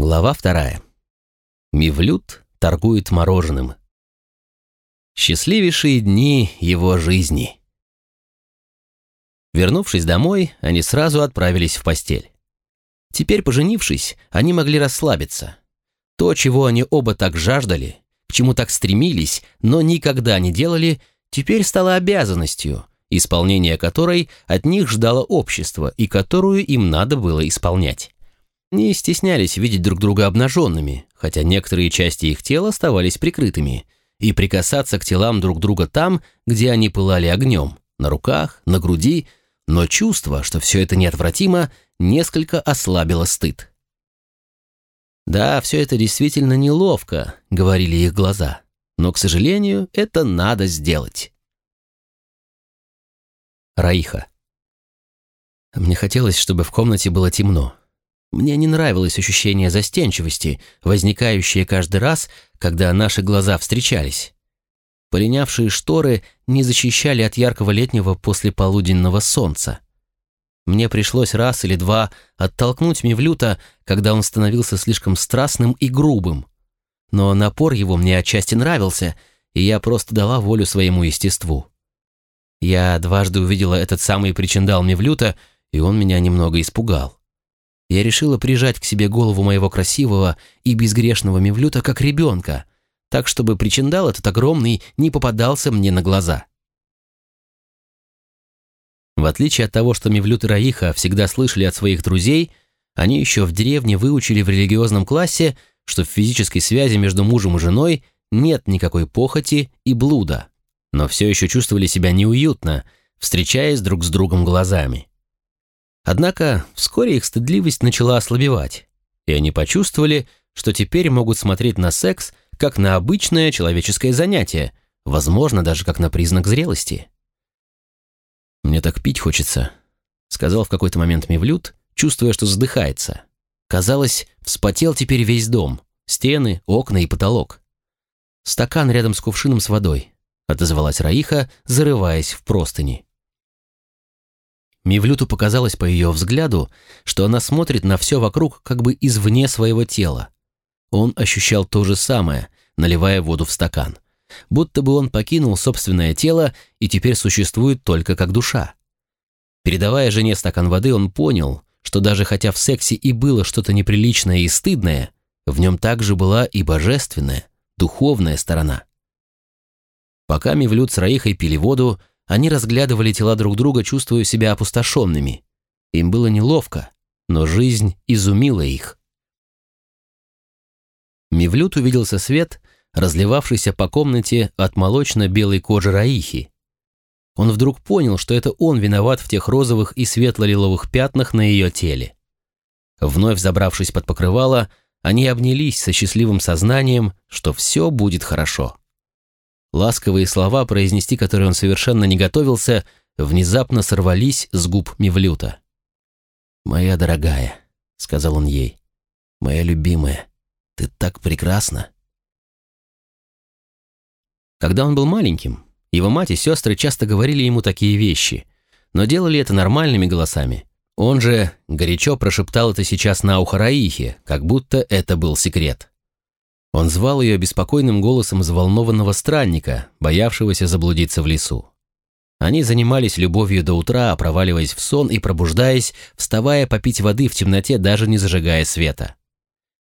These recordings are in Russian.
Глава вторая. Мивлют торгует мороженым. Счастливейшие дни его жизни. Вернувшись домой, они сразу отправились в постель. Теперь, поженившись, они могли расслабиться. То, чего они оба так жаждали, к чему так стремились, но никогда не делали, теперь стало обязанностью, исполнение которой от них ждало общество и которую им надо было исполнять не стеснялись видеть друг друга обнаженными, хотя некоторые части их тела оставались прикрытыми, и прикасаться к телам друг друга там, где они пылали огнем, на руках, на груди, но чувство, что все это неотвратимо, несколько ослабило стыд. «Да, все это действительно неловко», — говорили их глаза, «но, к сожалению, это надо сделать». Раиха. Мне хотелось, чтобы в комнате было темно. Мне не нравилось ощущение застенчивости, возникающее каждый раз, когда наши глаза встречались. Полинявшие шторы не защищали от яркого летнего послеполуденного солнца. Мне пришлось раз или два оттолкнуть Мивлюта, когда он становился слишком страстным и грубым. Но напор его мне отчасти нравился, и я просто дала волю своему естеству. Я дважды увидела этот самый причиндал Мивлюта, и он меня немного испугал я решила прижать к себе голову моего красивого и безгрешного мевлюта как ребенка, так чтобы причиндал этот огромный не попадался мне на глаза. В отличие от того, что Мевлют и Раиха всегда слышали от своих друзей, они еще в деревне выучили в религиозном классе, что в физической связи между мужем и женой нет никакой похоти и блуда, но все еще чувствовали себя неуютно, встречаясь друг с другом глазами. Однако вскоре их стыдливость начала ослабевать, и они почувствовали, что теперь могут смотреть на секс как на обычное человеческое занятие, возможно, даже как на признак зрелости. «Мне так пить хочется», — сказал в какой-то момент Мевлюд, чувствуя, что задыхается. Казалось, вспотел теперь весь дом, стены, окна и потолок. «Стакан рядом с кувшином с водой», — отозвалась Раиха, зарываясь в простыни. Мивлюту показалось по ее взгляду, что она смотрит на все вокруг как бы извне своего тела. Он ощущал то же самое, наливая воду в стакан. Будто бы он покинул собственное тело и теперь существует только как душа. Передавая жене стакан воды, он понял, что даже хотя в сексе и было что-то неприличное и стыдное, в нем также была и божественная, духовная сторона. Пока Мивлют с Раихой пили воду, они разглядывали тела друг друга, чувствуя себя опустошенными. Им было неловко, но жизнь изумила их. Мивлют увиделся свет, разливавшийся по комнате от молочно-белой кожи Раихи. Он вдруг понял, что это он виноват в тех розовых и светло-лиловых пятнах на ее теле. Вновь забравшись под покрывало, они обнялись со счастливым сознанием, что все будет хорошо. Ласковые слова, произнести которые он совершенно не готовился, внезапно сорвались с губ Мивлюта. «Моя дорогая», — сказал он ей, — «моя любимая, ты так прекрасна». Когда он был маленьким, его мать и сестры часто говорили ему такие вещи, но делали это нормальными голосами. Он же горячо прошептал это сейчас на ухо Раихе, как будто это был секрет. Он звал ее беспокойным голосом взволнованного странника, боявшегося заблудиться в лесу. Они занимались любовью до утра, проваливаясь в сон и пробуждаясь, вставая попить воды в темноте, даже не зажигая света.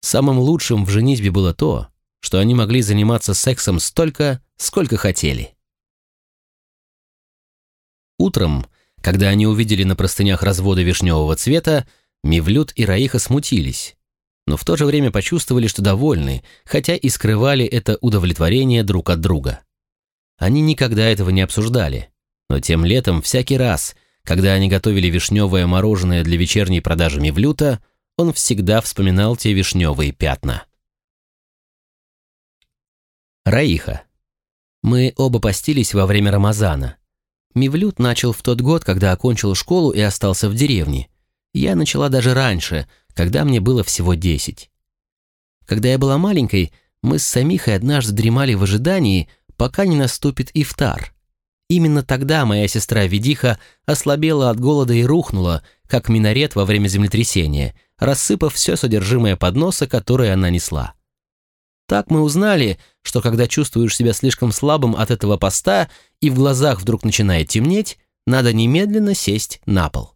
Самым лучшим в женитьбе было то, что они могли заниматься сексом столько, сколько хотели. Утром, когда они увидели на простынях разводы вишневого цвета, Мивлют и Раиха смутились, но в то же время почувствовали, что довольны, хотя и скрывали это удовлетворение друг от друга. Они никогда этого не обсуждали, но тем летом всякий раз, когда они готовили вишневое мороженое для вечерней продажи Мивлюта, он всегда вспоминал те вишневые пятна. Раиха. Мы оба постились во время Рамазана. Мивлют начал в тот год, когда окончил школу и остался в деревне. Я начала даже раньше – когда мне было всего десять. Когда я была маленькой, мы с Самихой однажды дремали в ожидании, пока не наступит ифтар. Именно тогда моя сестра Ведиха ослабела от голода и рухнула, как минарет во время землетрясения, рассыпав все содержимое подноса, которое она несла. Так мы узнали, что когда чувствуешь себя слишком слабым от этого поста и в глазах вдруг начинает темнеть, надо немедленно сесть на пол.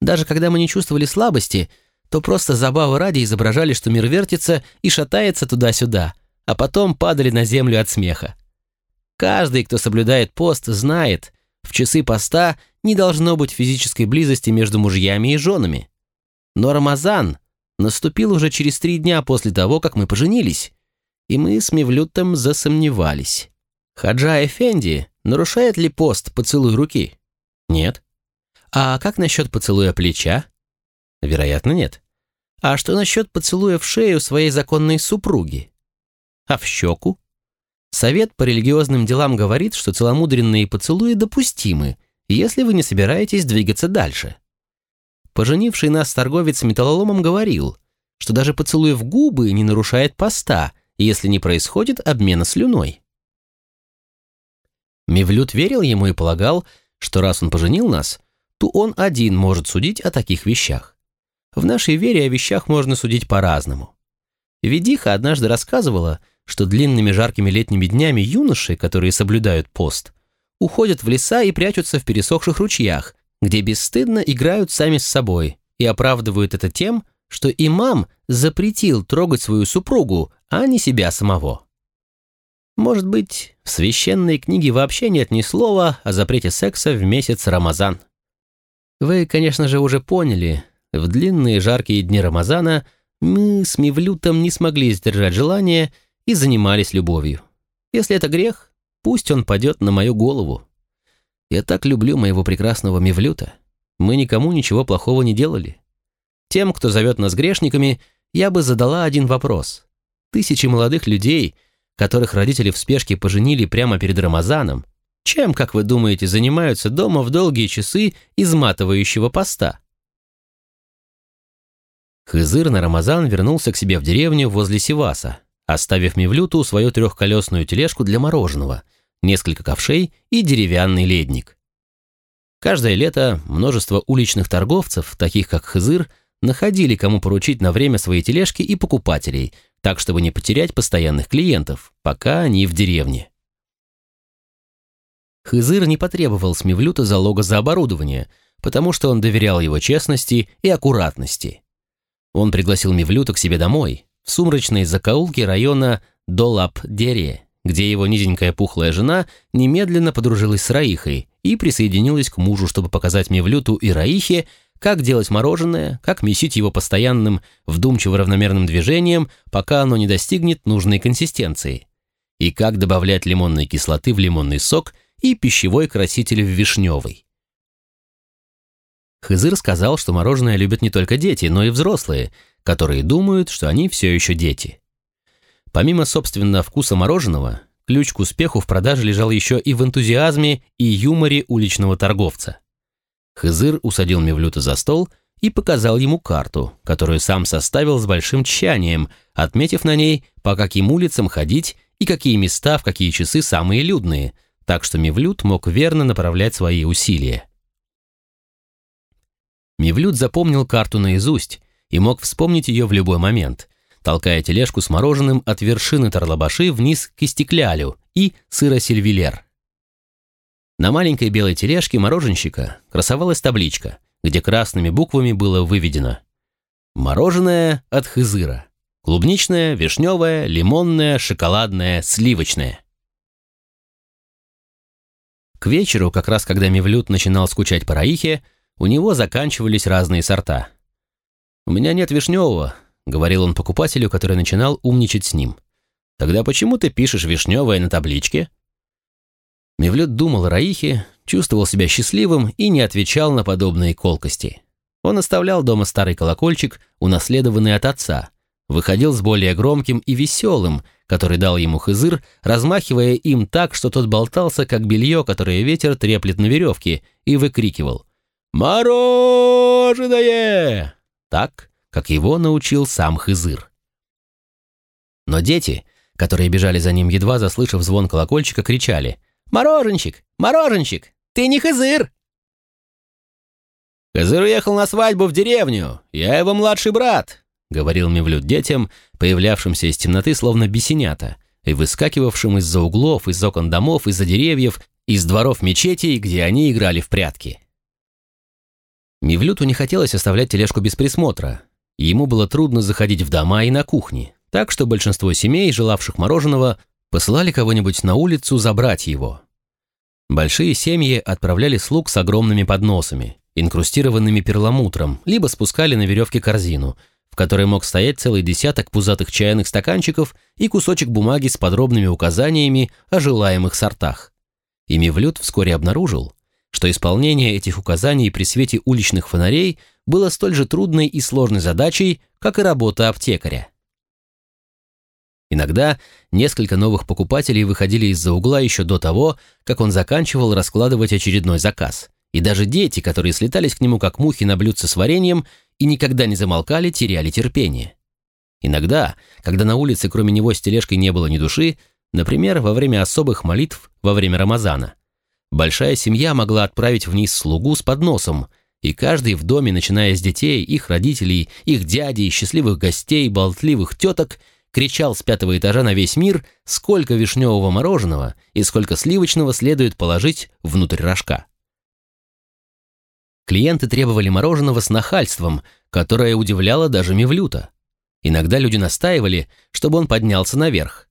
Даже когда мы не чувствовали слабости, то просто забавы ради изображали, что мир вертится и шатается туда-сюда, а потом падали на землю от смеха. Каждый, кто соблюдает пост, знает, в часы поста не должно быть физической близости между мужьями и женами. Но Рамазан наступил уже через три дня после того, как мы поженились, и мы с Мевлютом засомневались. Хаджа Эфенди нарушает ли пост поцелуй руки? Нет. А как насчет поцелуя плеча? Вероятно, нет. А что насчет поцелуя в шею своей законной супруги? А в щеку? Совет по религиозным делам говорит, что целомудренные поцелуи допустимы, если вы не собираетесь двигаться дальше. Поженивший нас торговец металлоломом говорил, что даже поцелуй в губы не нарушает поста, если не происходит обмена слюной. Мевлюд верил ему и полагал, что раз он поженил нас, то он один может судить о таких вещах. В нашей вере о вещах можно судить по-разному. Ведиха однажды рассказывала, что длинными жаркими летними днями юноши, которые соблюдают пост, уходят в леса и прячутся в пересохших ручьях, где бесстыдно играют сами с собой и оправдывают это тем, что имам запретил трогать свою супругу, а не себя самого. Может быть, в священной книге вообще нет ни слова о запрете секса в месяц Рамазан. Вы, конечно же, уже поняли, в длинные жаркие дни Рамазана мы с Мивлютом не смогли сдержать желание и занимались любовью. Если это грех, пусть он падет на мою голову. Я так люблю моего прекрасного Мивлюта. Мы никому ничего плохого не делали. Тем, кто зовет нас грешниками, я бы задала один вопрос. Тысячи молодых людей, которых родители в спешке поженили прямо перед Рамазаном, чем, как вы думаете, занимаются дома в долгие часы изматывающего поста? Хызыр на Рамазан вернулся к себе в деревню возле Сиваса, оставив Мевлюту свою трехколесную тележку для мороженого, несколько ковшей и деревянный ледник. Каждое лето множество уличных торговцев, таких как Хызыр, находили, кому поручить на время свои тележки и покупателей, так чтобы не потерять постоянных клиентов, пока они в деревне. Хызыр не потребовал с Мевлюта залога за оборудование, потому что он доверял его честности и аккуратности. Он пригласил Мевлюта к себе домой, в сумрачные закоулки района Долап-Дере, где его низенькая пухлая жена немедленно подружилась с Раихой и присоединилась к мужу, чтобы показать Мевлюту и Раихе, как делать мороженое, как месить его постоянным, вдумчиво равномерным движением, пока оно не достигнет нужной консистенции, и как добавлять лимонной кислоты в лимонный сок – и пищевой краситель в вишневый. Хызыр сказал, что мороженое любят не только дети, но и взрослые, которые думают, что они все еще дети. Помимо, собственно, вкуса мороженого, ключ к успеху в продаже лежал еще и в энтузиазме и юморе уличного торговца. Хызыр усадил Мевлюта за стол и показал ему карту, которую сам составил с большим тщанием, отметив на ней, по каким улицам ходить и какие места в какие часы самые людные – так что Мивлют мог верно направлять свои усилия. Мивлют запомнил карту наизусть и мог вспомнить ее в любой момент, толкая тележку с мороженым от вершины Тарлабаши вниз к Истеклялю и Сыро-Сильвилер. На маленькой белой тележке мороженщика красовалась табличка, где красными буквами было выведено «Мороженое от Хызыра. Клубничное, вишневое, лимонное, шоколадное, сливочное». К вечеру, как раз когда Мевлюд начинал скучать по Раихе, у него заканчивались разные сорта. «У меня нет вишневого», — говорил он покупателю, который начинал умничать с ним. «Тогда почему ты пишешь вишневое на табличке?» Мевлюд думал о Раихе, чувствовал себя счастливым и не отвечал на подобные колкости. Он оставлял дома старый колокольчик, унаследованный от отца, выходил с более громким и веселым, который дал ему Хызыр, размахивая им так, что тот болтался, как белье, которое ветер треплет на веревке, и выкрикивал «Мороженое!» так, как его научил сам Хызыр. Но дети, которые бежали за ним, едва заслышав звон колокольчика, кричали «Мороженщик! Мороженщик! Ты не Хызыр!» «Козыр уехал на свадьбу в деревню. Я его младший брат», — говорил Мевлюд детям, появлявшимся из темноты словно бесенята, и выскакивавшим из-за углов, из окон домов, из-за деревьев, из дворов мечетей, где они играли в прятки. Мевлюту не хотелось оставлять тележку без присмотра. Ему было трудно заходить в дома и на кухни, так что большинство семей, желавших мороженого, посылали кого-нибудь на улицу забрать его. Большие семьи отправляли слуг с огромными подносами, инкрустированными перламутром, либо спускали на веревке корзину, которой мог стоять целый десяток пузатых чайных стаканчиков и кусочек бумаги с подробными указаниями о желаемых сортах. И Мевлюд вскоре обнаружил, что исполнение этих указаний при свете уличных фонарей было столь же трудной и сложной задачей, как и работа аптекаря. Иногда несколько новых покупателей выходили из-за угла еще до того, как он заканчивал раскладывать очередной заказ. И даже дети, которые слетались к нему как мухи на блюдце с вареньем и никогда не замолкали, теряли терпение. Иногда, когда на улице кроме него с тележкой не было ни души, например, во время особых молитв во время Рамазана, большая семья могла отправить вниз слугу с подносом, и каждый в доме, начиная с детей, их родителей, их дядей, счастливых гостей, болтливых теток – кричал с пятого этажа на весь мир, сколько вишневого мороженого и сколько сливочного следует положить внутрь рожка. Клиенты требовали мороженого с нахальством, которое удивляло даже Мевлюта. Иногда люди настаивали, чтобы он поднялся наверх.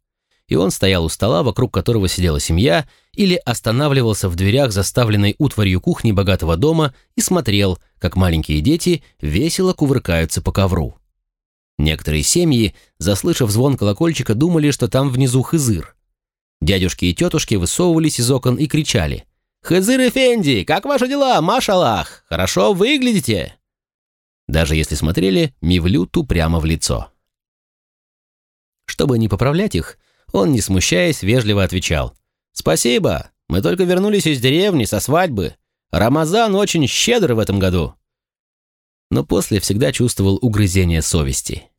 И он стоял у стола, вокруг которого сидела семья, или останавливался в дверях заставленной утварью кухни богатого дома и смотрел, как маленькие дети весело кувыркаются по ковру. Некоторые семьи, заслышав звон колокольчика, думали, что там внизу Хызыр. Дядюшки и тетушки высовывались из окон и кричали. «Хызыр Эфенди, как ваши дела, Машалах? Хорошо выглядите!» Даже если смотрели Мивлюту прямо в лицо. Чтобы не поправлять их, он, не смущаясь, вежливо отвечал. «Спасибо, мы только вернулись из деревни со свадьбы. Рамазан очень щедр в этом году но после всегда чувствовал угрызение совести.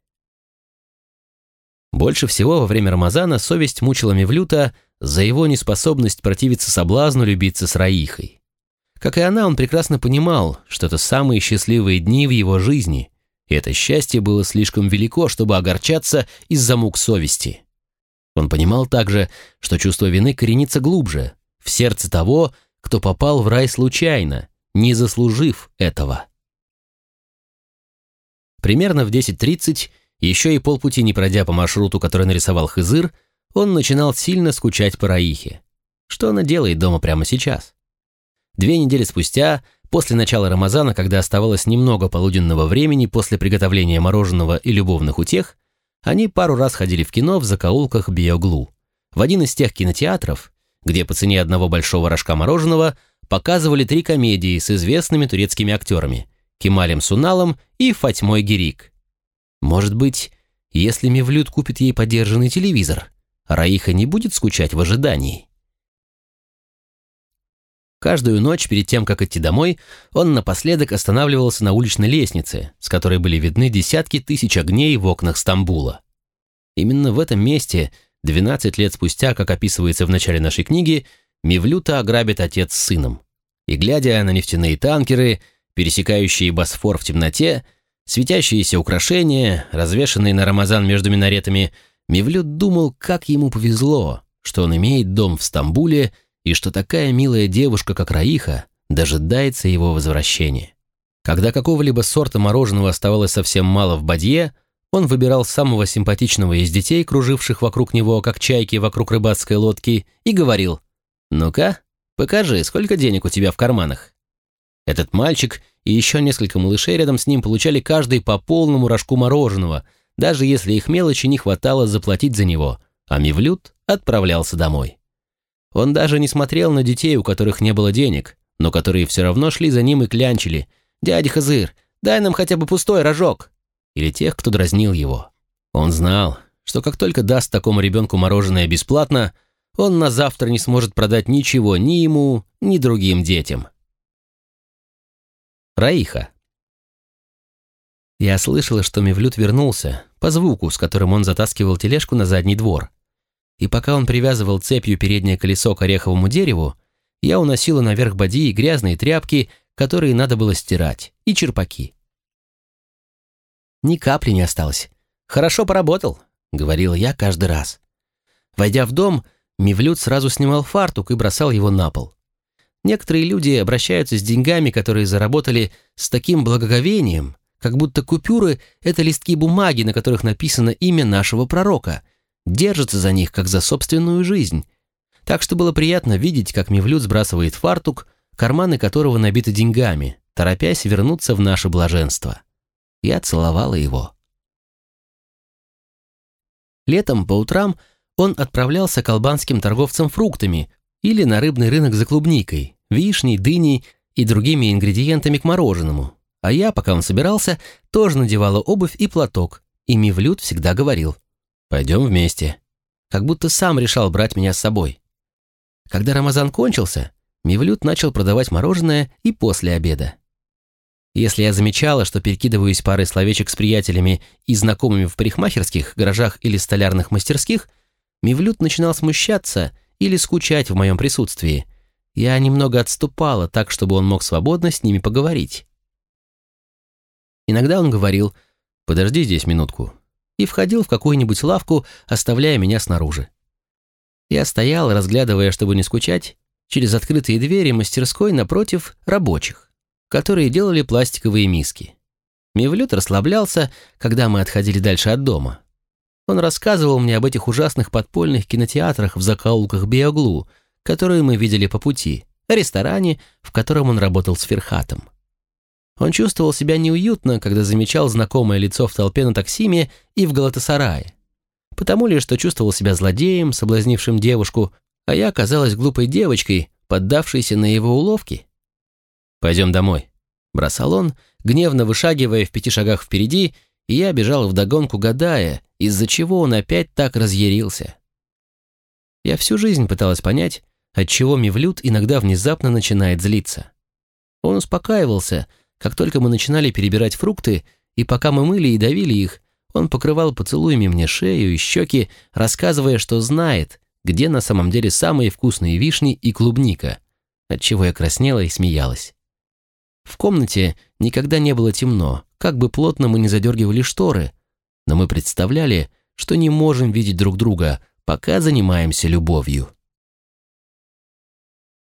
Больше всего во время Рамазана совесть мучила Мевлюта за его неспособность противиться соблазну любиться с Раихой. Как и она, он прекрасно понимал, что это самые счастливые дни в его жизни, и это счастье было слишком велико, чтобы огорчаться из-за мук совести. Он понимал также, что чувство вины коренится глубже, в сердце того, кто попал в рай случайно, не заслужив этого. Примерно в 10.30, еще и полпути не пройдя по маршруту, который нарисовал Хызыр, он начинал сильно скучать по Раихе. Что она делает дома прямо сейчас? Две недели спустя, после начала Рамазана, когда оставалось немного полуденного времени после приготовления мороженого и любовных утех, они пару раз ходили в кино в закоулках Биоглу, в один из тех кинотеатров, где по цене одного большого рожка мороженого показывали три комедии с известными турецкими актерами – Кемалем Суналом и Фатьмой Герик. Может быть, если Мевлюд купит ей подержанный телевизор, Раиха не будет скучать в ожидании. Каждую ночь перед тем, как идти домой, он напоследок останавливался на уличной лестнице, с которой были видны десятки тысяч огней в окнах Стамбула. Именно в этом месте, 12 лет спустя, как описывается в начале нашей книги, Мевлюта ограбит отец с сыном. И глядя на нефтяные танкеры, пересекающие Босфор в темноте, светящиеся украшения, развешанные на Рамазан между минаретами, Мевлюд думал, как ему повезло, что он имеет дом в Стамбуле и что такая милая девушка, как Раиха, дожидается его возвращения. Когда какого-либо сорта мороженого оставалось совсем мало в бадье, он выбирал самого симпатичного из детей, круживших вокруг него, как чайки вокруг рыбацкой лодки, и говорил «Ну-ка, покажи, сколько денег у тебя в карманах». Этот мальчик и еще несколько малышей рядом с ним получали каждый по полному рожку мороженого, даже если их мелочи не хватало заплатить за него, а Мивлют отправлялся домой. Он даже не смотрел на детей, у которых не было денег, но которые все равно шли за ним и клянчили. «Дядя Хазыр, дай нам хотя бы пустой рожок!» Или тех, кто дразнил его. Он знал, что как только даст такому ребенку мороженое бесплатно, он на завтра не сможет продать ничего ни ему, ни другим детям. Раиха. Я слышала, что Мевлюд вернулся, по звуку, с которым он затаскивал тележку на задний двор. И пока он привязывал цепью переднее колесо к ореховому дереву, я уносила наверх бадьи грязные тряпки, которые надо было стирать, и черпаки. Ни капли не осталось. Хорошо поработал, говорил я каждый раз. Войдя в дом, Мивлют сразу снимал фартук и бросал его на пол. Некоторые люди обращаются с деньгами, которые заработали с таким благоговением, как будто купюры — это листки бумаги, на которых написано имя нашего пророка, держатся за них, как за собственную жизнь. Так что было приятно видеть, как Мивлют сбрасывает фартук, карманы которого набиты деньгами, торопясь вернуться в наше блаженство. Я целовала его. Летом по утрам он отправлялся к албанским торговцам фруктами или на рыбный рынок за клубникой, вишней, дыней и другими ингредиентами к мороженому. А я, пока он собирался, тоже надевала обувь и платок, и Мивлют всегда говорил «Пойдем вместе». Как будто сам решал брать меня с собой. Когда Рамазан кончился, Мивлют начал продавать мороженое и после обеда. Если я замечала, что перекидываюсь парой словечек с приятелями и знакомыми в парикмахерских, гаражах или столярных мастерских, Мивлют начинал смущаться или скучать в моем присутствии. Я немного отступала так, чтобы он мог свободно с ними поговорить. Иногда он говорил «Подожди здесь минутку» и входил в какую-нибудь лавку, оставляя меня снаружи. Я стоял, разглядывая, чтобы не скучать, через открытые двери мастерской напротив рабочих, которые делали пластиковые миски. Мивлют расслаблялся, когда мы отходили дальше от дома. Он рассказывал мне об этих ужасных подпольных кинотеатрах в закоулках Биоглу, которые мы видели по пути, ресторане, в котором он работал с Ферхатом. Он чувствовал себя неуютно, когда замечал знакомое лицо в толпе на таксиме и в Галатасарае. Потому ли, что чувствовал себя злодеем, соблазнившим девушку, а я оказалась глупой девочкой, поддавшейся на его уловки? «Пойдем домой», — бросал он, гневно вышагивая в пяти шагах впереди, и я бежал вдогонку, гадая, из-за чего он опять так разъярился. Я всю жизнь пыталась понять, отчего Мивлют иногда внезапно начинает злиться. Он успокаивался, как только мы начинали перебирать фрукты, и пока мы мыли и давили их, он покрывал поцелуями мне шею и щеки, рассказывая, что знает, где на самом деле самые вкусные вишни и клубника, отчего я краснела и смеялась. В комнате никогда не было темно, как бы плотно мы не задергивали шторы, но мы представляли, что не можем видеть друг друга, пока занимаемся любовью.